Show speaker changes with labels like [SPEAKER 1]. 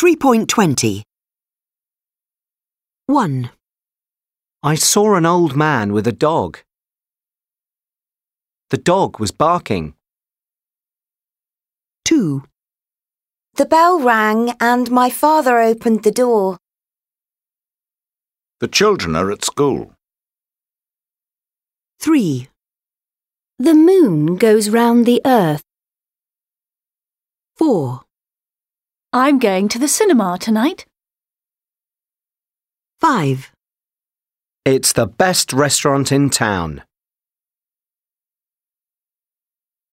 [SPEAKER 1] 3.20 1,
[SPEAKER 2] I saw an old man with a dog. The dog was barking.
[SPEAKER 1] 2,
[SPEAKER 3] The bell rang and my father opened the door.
[SPEAKER 4] The children are at school.
[SPEAKER 1] 3,
[SPEAKER 5] The moon goes round the earth.
[SPEAKER 1] 4,
[SPEAKER 6] I'm going to the cinema tonight.
[SPEAKER 1] 5.
[SPEAKER 2] It's the best restaurant in town.